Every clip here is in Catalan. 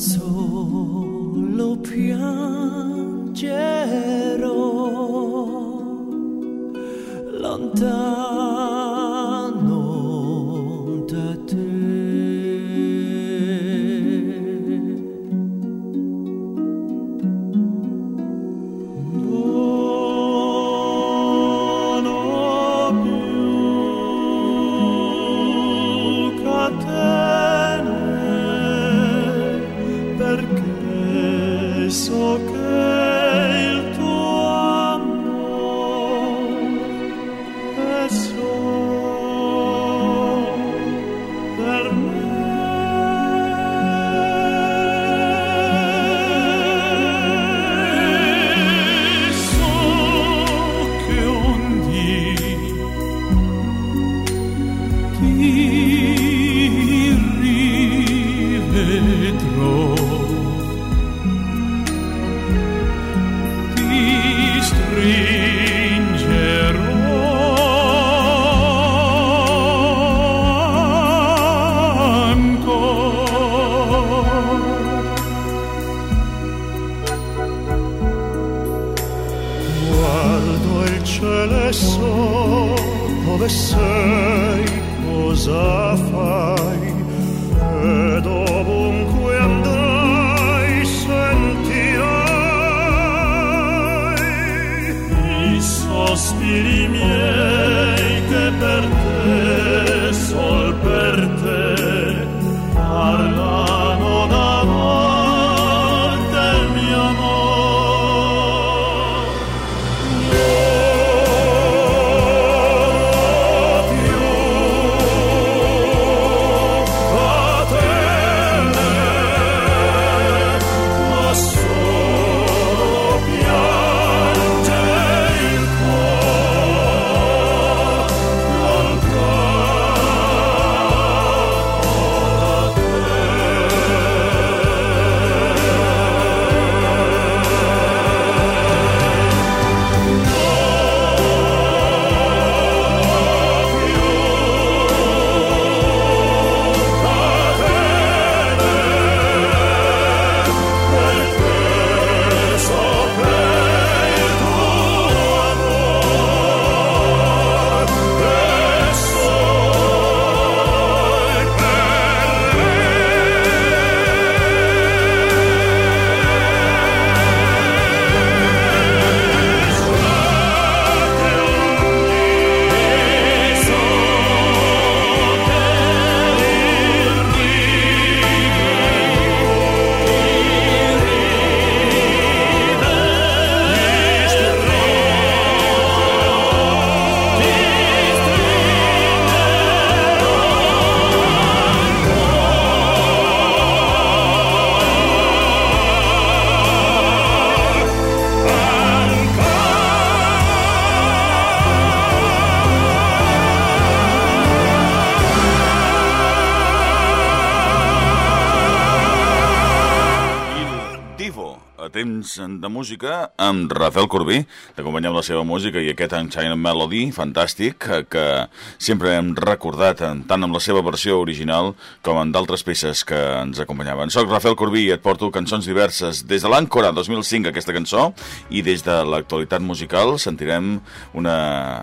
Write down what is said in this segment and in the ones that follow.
solo piangerò lontano vermelho. Amen. Temps de música, amb Rafael Corbí, d'acompanyar amb la seva música i aquest Unchained Melody, fantàstic, que sempre hem recordat tant amb la seva versió original com en d'altres peces que ens acompanyaven. Soc Rafael Corbí i et porto cançons diverses des de l'Àncora 2005, aquesta cançó, i des de l'actualitat musical sentirem una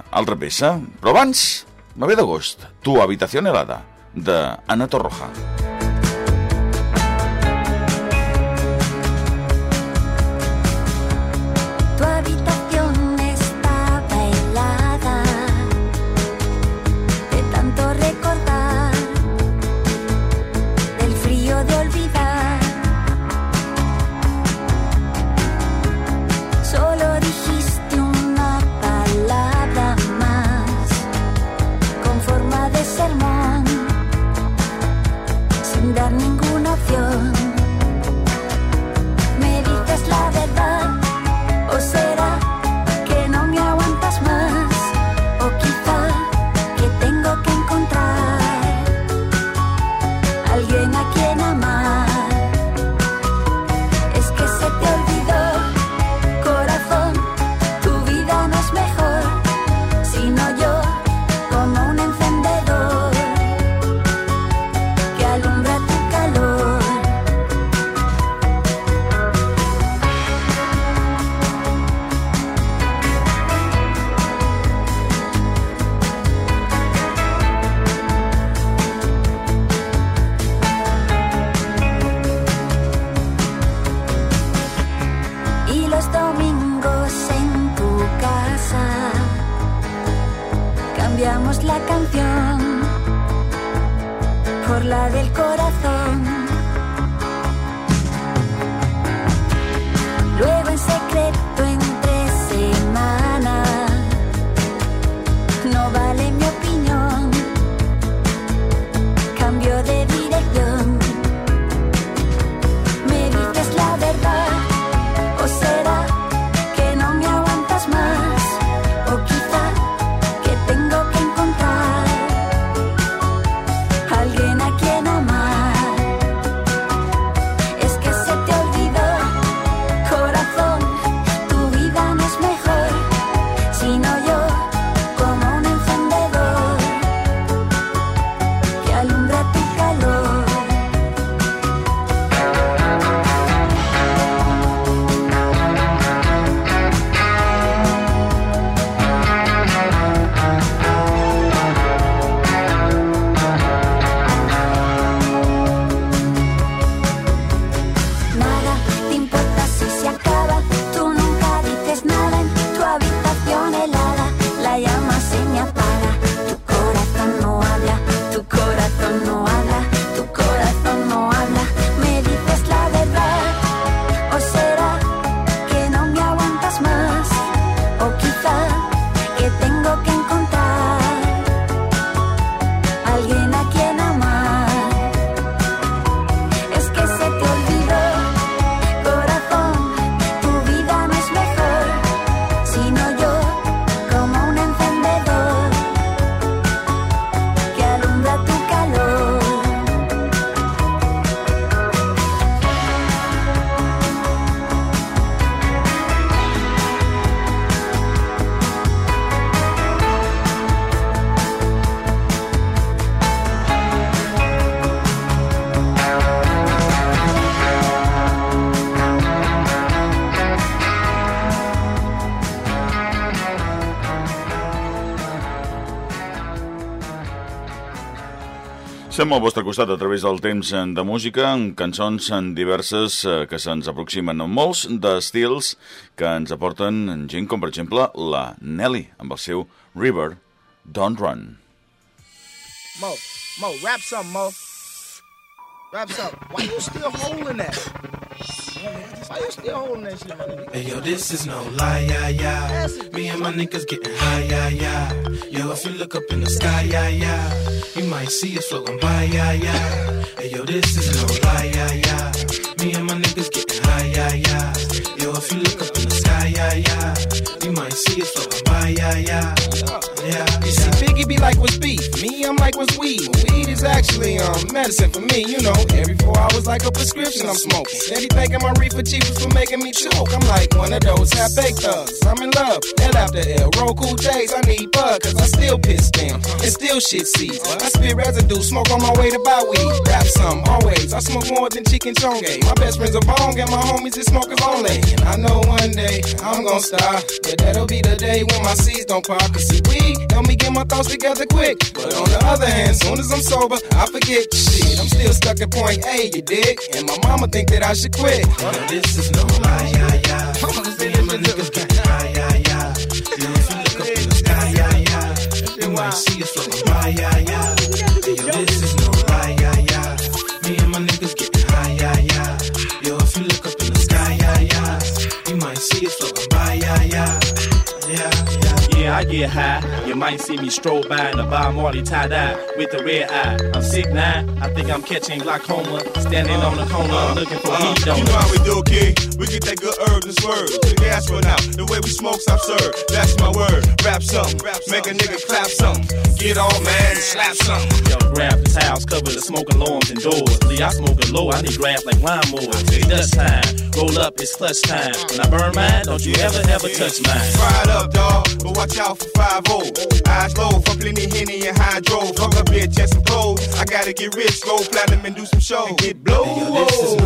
altra peça. Però abans, me ve de gust, Tu habitació helada, de Ana Torroja. Tu los domingos en tu casa. Cambiamos la canción por la del corazón. Luego en secreto en Som al vostre costat a través del temps eh, de música, amb cançons en diverses eh, que se'ns aproximen amb molts d'estils que ens aporten gent com, per exemple, la Nelly, amb el seu River, Don't Run. Mo, Mo, rap something, Mo. Rap something. Why you still holding that? Hey yo, this is no lie, yeah, yeah. Me and my niggas getting high, yeah, yeah. Yo, if you look up in the sky, yeah, yeah, you might see us floating by, yeah, yeah. Hey yo, this is no lie, yeah, yeah. Me and my niggas getting high, yeah, yeah. Yo, if you look up in the sky, yeah, yeah, you might see us floating by, yeah, yeah. Yeah, You see, Biggie be like, what's beef? Me, I'm like, what's weed? Actually um medicine for me, you know. Every four hours, like a prescription I'm smoking. Steady thinking my reefer was for making me choke. I'm like one of those half baked thugs. I'm in love. L after L. Roll cool days, I need bud, cause I still piss down. And still shit seeds. I spit residue, smoke on my way to buy weed. Rap some, always. I smoke more than chicken chonge. My best friends are bong and my homies is smokers only. And I know one day I'm gonna stop. But that'll be the day when my seeds don't pop. Cause see, weed help me get my thoughts together quick. But on the other hand, soon as I'm sober, I forget shit. I'm still stuck at point A, you dig? And my mama think that I should quit. yo, this is no lie, yeah, yeah. Me and my niggas getting high, yeah, yeah. Yo, if you look up in the sky, yeah, yeah, you might see us floating by, yeah, yeah. I get high. You might see me stroll by in a Bob Marley tie dye with a red eye. I'm sick now. I think I'm catching glaucoma. Standing on the corner looking for weed You know how we do, kid. We get that good herb and swerve. The gas run out. The way we smoke, stop serve. That's my word. Rap something. Make a nigga clap something. Get on, man. Slap something. Yo, grab the towels, cover the smoke alarms indoors. See, I smoke it low, I need grab like lawnmowers. It's dust time, roll up, it's clutch time. When I burn mine, don't you ever, ever touch mine. Fry it up, dog. But watch out for 5 Eyes low for plenty Henny and hydro. Fuck a bitch and some clothes. I gotta get rich, go platinum and do some shows. And get blow. Hey, yo, oh.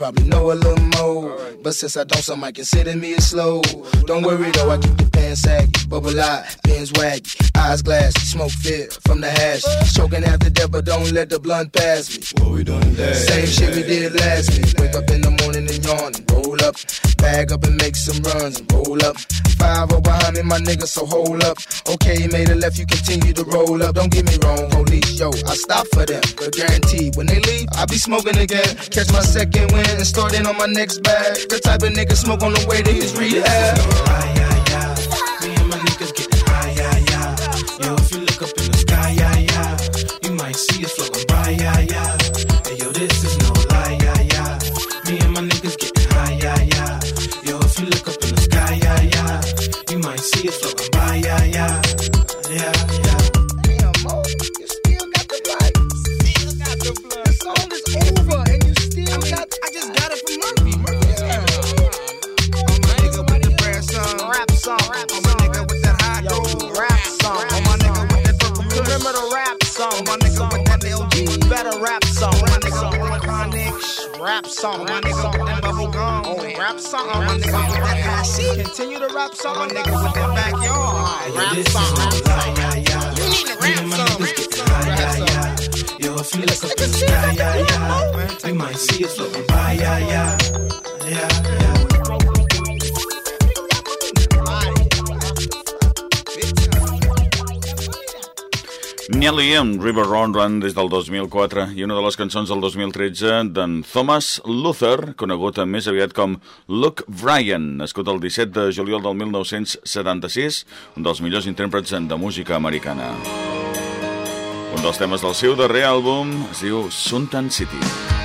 Probably know a little more. But since I don't, some might consider me a slow. Don't worry though, I keep the pants saggy, bubble eye, pins waggy, eyes glassy, smoke fit from the hash. Choking after death, but don't let the blunt pass me. What we doing today? Same shit we did last week. Wake up in the morning and yawn and roll up. Bag up and make some runs and roll up. Five oh behind me, my nigga, so hold up. Okay, made a left, you continue to roll up. Don't get me wrong, police, yo, I stop for them. But guaranteed, when they leave, I be smoking again. Catch my second win and start in on my next bag. The type of nigga smoke on the way to his rehab. You. feel rap song. On nigga with that backyard. Rap song. no Rap lie, song. yeah, yeah. You need to rap song. niggas Rap getting song. high, Rap yeah, song. yeah. Yo, if you look up in the sky, yeah, yeah. You might see us floating by, yeah. Yeah, yeah. Nelly amb River Run Run des del 2004 i una de les cançons del 2013 d'en Thomas Luther, conegut més aviat com Luke Bryan, nascut el 17 de juliol del 1976, un dels millors intèrprets de música americana. Un dels temes del seu darrer àlbum es diu Suntan City.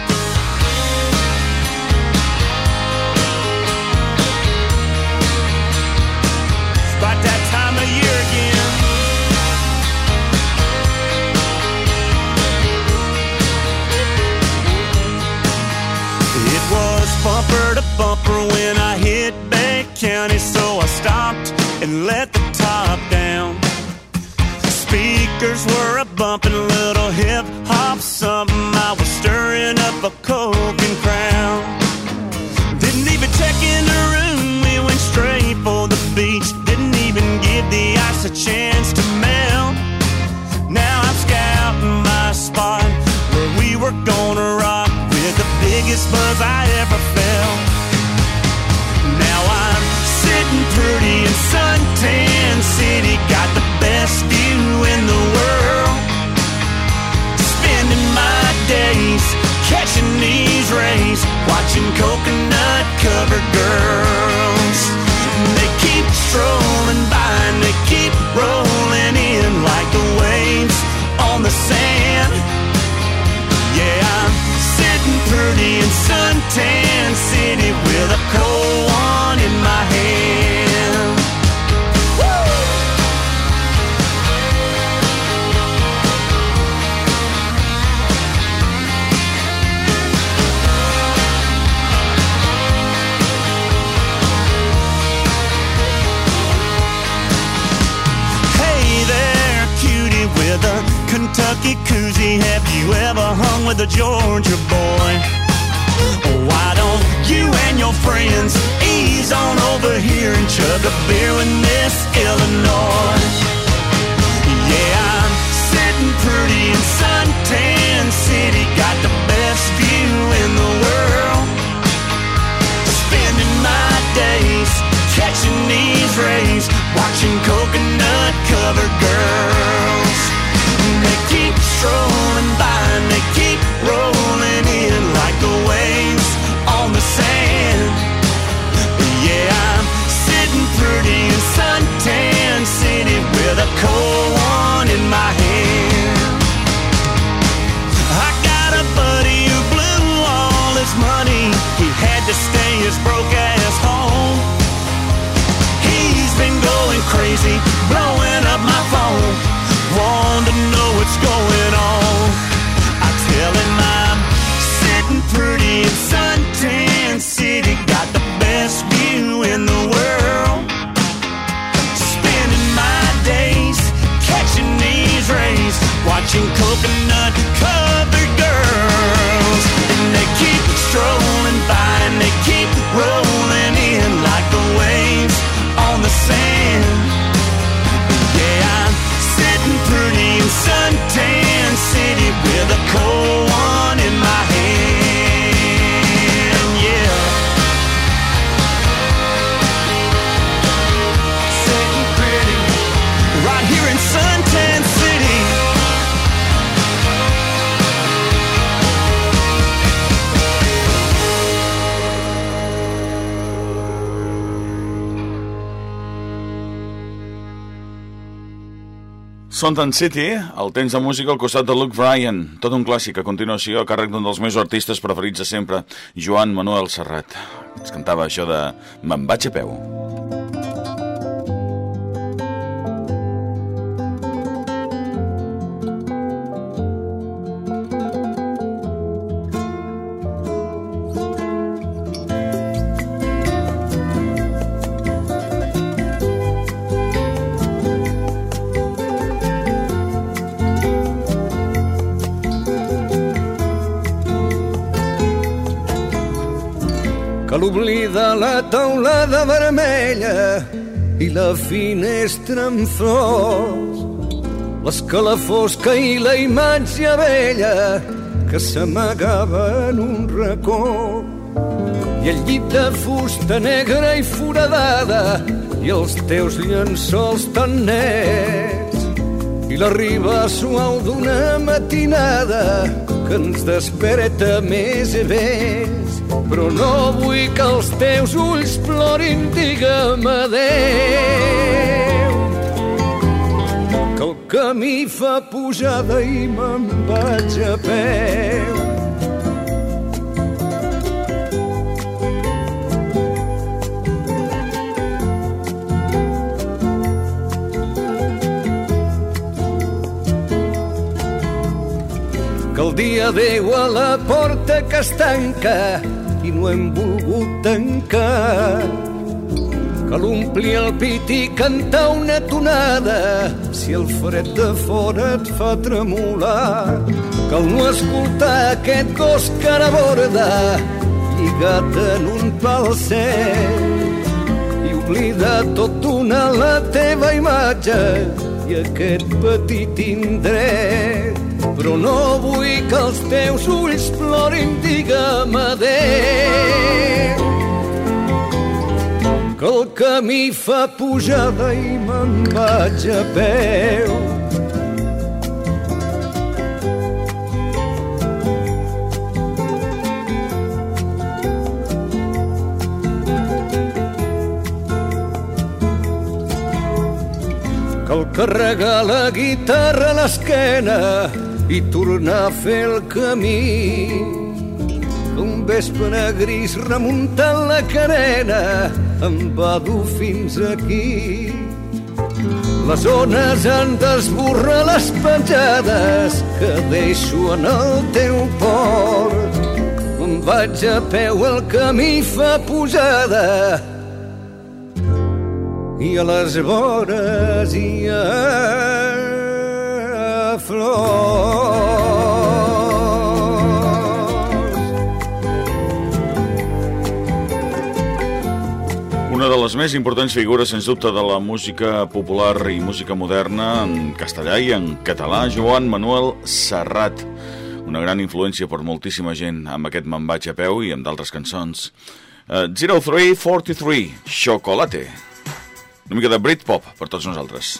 A Georgia boy? Why don't you and your friends ease on over here and chug a beer with Miss Illinois? Sontan City, el temps de música al costat de Luke Bryan, tot un clàssic a continuació a càrrec d'un dels meus artistes preferits de sempre, Joan Manuel Serrat. Ens cantava això de Me'n vaig a peu. Que l'oblida la taulada vermella i la finestra amb flors, l'escalafó i la imatge vella que s'amagava en un racó. I el llit de fusta negra i foradada i els teus llençols tan nets. I la riba suau d'una matinada que ens desperta més i més però no vull que els teus ulls plorin, digue'm adeu. Que el camí fa pujada i me'n vaig a peu. que el dia Déu a la porta que es tanca i no hem volgut tancar. Cal omplir el pit i cantar una tonada si el fred de fora et fa tremolar. Cal no escoltar aquest gos que ara borda lligat en un pal i oblida tot d'una la teva imatge i aquest petit indret però no vull que els teus ulls plorin, digue'm adéu. Que el camí fa pujada i me'n vaig a peu. Cal carregar la guitarra a l'esquena i tornar a fer el camí. Un vespre gris remuntant la carena em va dur fins aquí. Les ones han d'esborrar les petjades que deixo en el teu port. Em vaig a peu, el camí fa pujada i a les vores hi ha flors. Una de les més importants figures, sens dubte, de la música popular i música moderna en castellà i en català, Joan Manuel Serrat. Una gran influència per moltíssima gent amb aquest Me'n vaig a peu i amb d'altres cançons. Uh, 0343, Chocolate. Una mica de Britpop per tots nosaltres.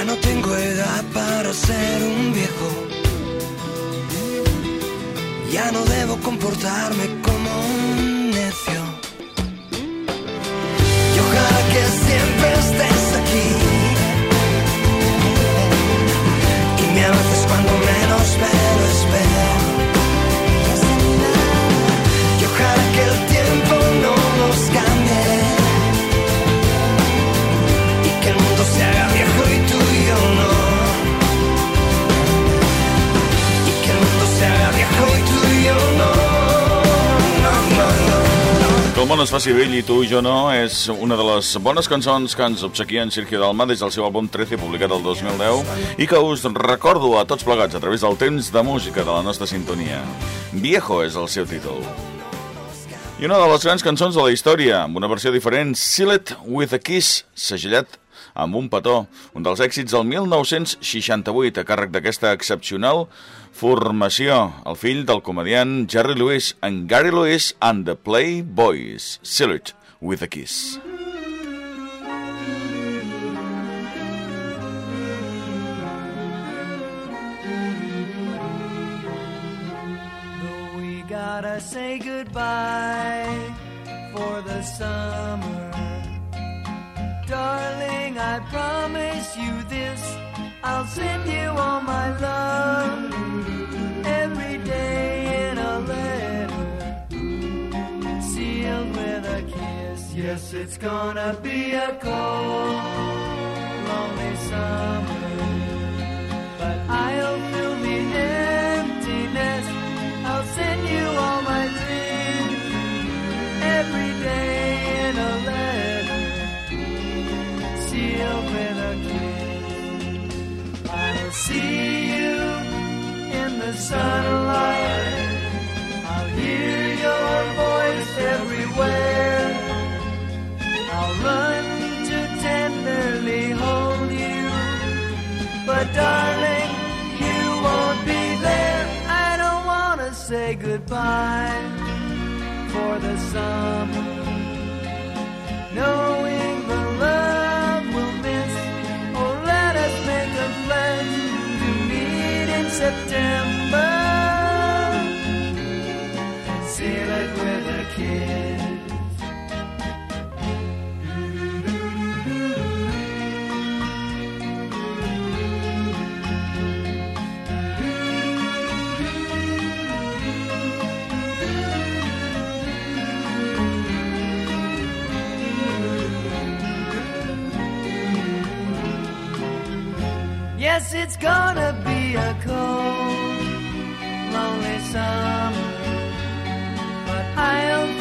Ya no tengo edad para ser un viejo. Ya no debo comportarme como un món es faci vell i tu i jo no és una de les bones cançons que ens obsequia en Sergio Dalma des del seu àlbum 13 publicat el 2010 i que us recordo a tots plegats a través del temps de música de la nostra sintonia. Viejo és el seu títol. I una de les grans cançons de la història, amb una versió diferent, Sealed With A Kiss, segellat amb un petó, un dels èxits del 1968 a càrrec d'aquesta excepcional Formació, el fill del comediant Jerry Lewis en Gary Lewis and the Playboys, Salute with a Kiss. We gotta say goodbye for the summer. Darling, I promise you this. I'll send you all my love. Yes, it's gonna be a cold, lonely summer. It's gonna be a cold, lonely summer. But I'll